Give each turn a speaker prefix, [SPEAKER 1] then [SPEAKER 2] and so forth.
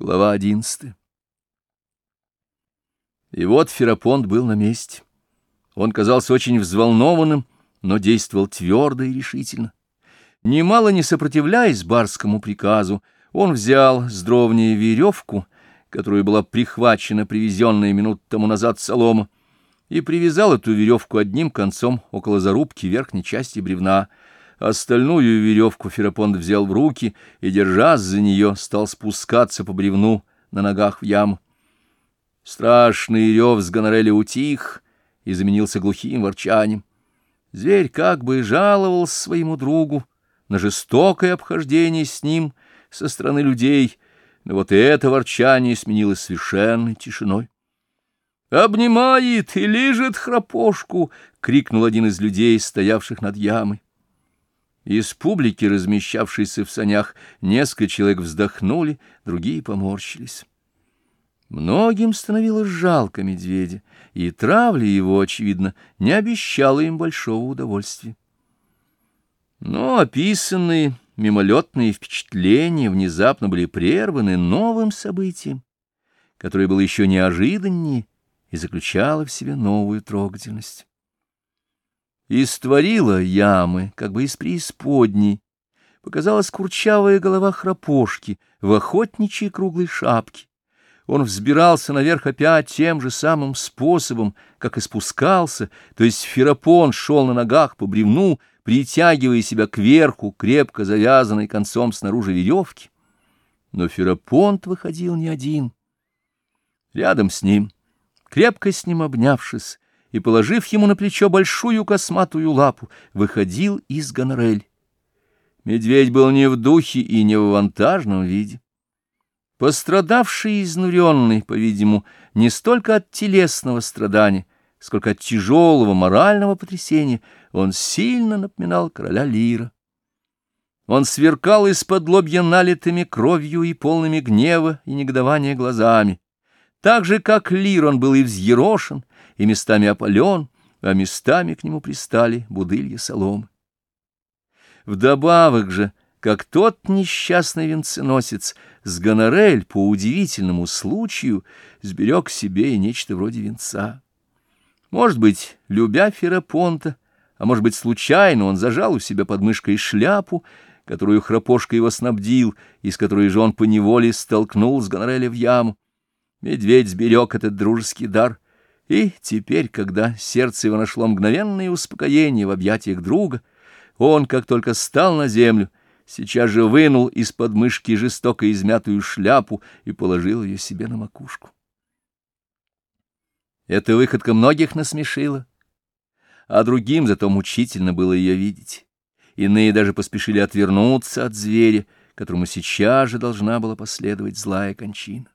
[SPEAKER 1] Глава одиннадцатая. И вот Ферапонт был на месте. Он казался очень взволнованным, но действовал твердо и решительно. Немало не сопротивляясь барскому приказу, он взял с дровней веревку, которую была прихвачена привезенная минут тому назад солома, и привязал эту веревку одним концом около зарубки верхней части бревна — Остальную веревку Ферапонт взял в руки и, держась за нее, стал спускаться по бревну на ногах в яму. Страшный рев с гонореля утих и заменился глухим ворчанием. Зверь как бы жаловался своему другу на жестокое обхождение с ним со стороны людей, но вот это ворчание сменилось совершенной тишиной. «Обнимает и лежит храпошку!» — крикнул один из людей, стоявших над ямой. Из публики, размещавшейся в санях, несколько человек вздохнули, другие поморщились. Многим становилось жалко медведя, и травля его, очевидно, не обещала им большого удовольствия. Но описанные мимолетные впечатления внезапно были прерваны новым событием, которое было еще неожиданнее и заключало в себе новую трогательность. Истворила ямы, как бы из преисподней. Показалась курчавая голова храпошки в охотничьей круглой шапке. Он взбирался наверх опять тем же самым способом, как и спускался, то есть Ферапон шел на ногах по бревну, притягивая себя кверху, крепко завязанной концом снаружи веревки. Но Ферапонт выходил не один. Рядом с ним, крепко с ним обнявшись, и, положив ему на плечо большую косматую лапу, выходил из гонорель. Медведь был не в духе и не в вантажном виде. Пострадавший и изнуренный, по-видимому, не столько от телесного страдания, сколько от тяжелого морального потрясения, он сильно напоминал короля Лира. Он сверкал из-под лобья налитыми кровью и полными гнева и негодования глазами. Так же, как Лир, он был и взъерошен, и местами опален, а местами к нему пристали будылья соломы. Вдобавок же, как тот несчастный венценосец, с гонорель по удивительному случаю сберег себе и нечто вроде венца. Может быть, любя Ферапонта, а может быть, случайно он зажал у себя под мышкой шляпу, которую храпошка его снабдил, из которой же он поневоле столкнул с гонореля в яму. Медведь сберег этот дружеский дар — и теперь, когда сердце его нашло мгновенное успокоение в объятиях друга, он, как только стал на землю, сейчас же вынул из под мышки жестоко измятую шляпу и положил ее себе на макушку. Эта выходка многих насмешила, а другим зато мучительно было ее видеть. Иные даже поспешили отвернуться от зверя, которому сейчас же должна была последовать злая кончина.